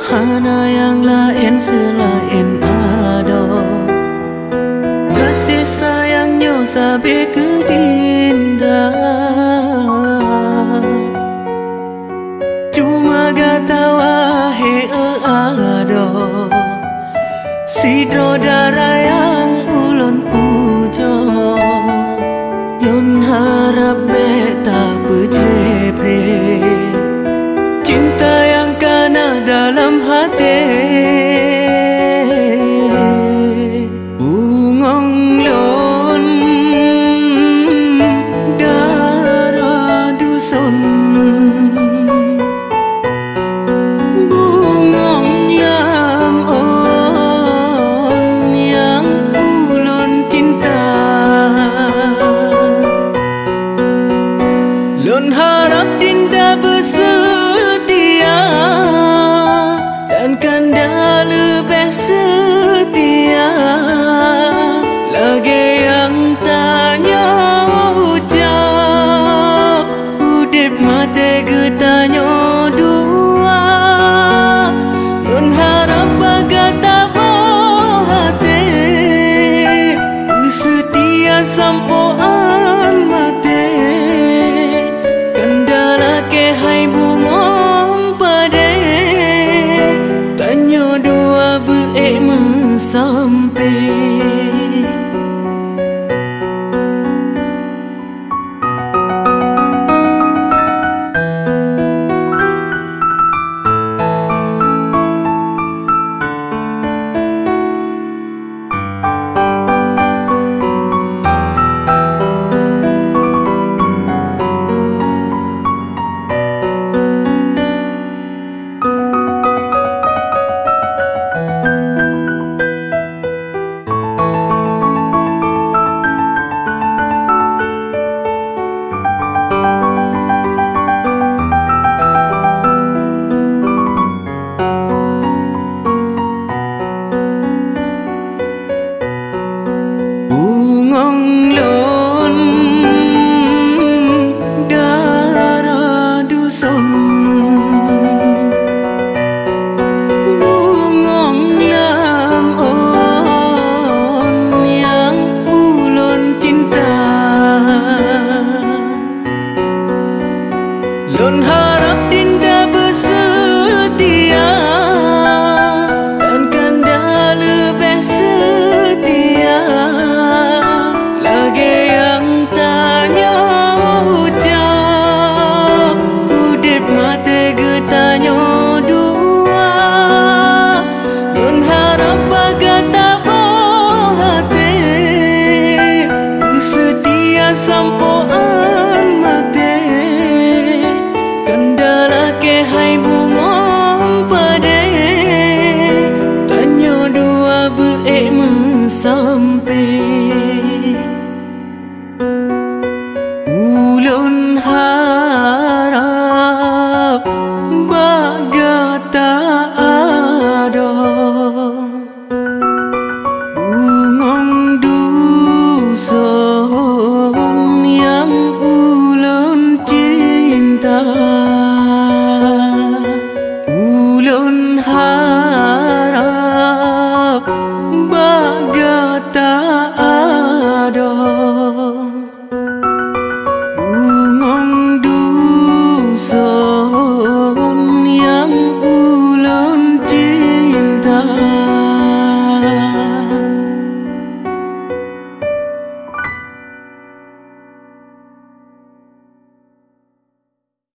Hana yang lain selain ado Kasih sayangnya sampai ke dinda. Cuma gatawa wahai ado Sidro daraya berharap Dinda besar lá.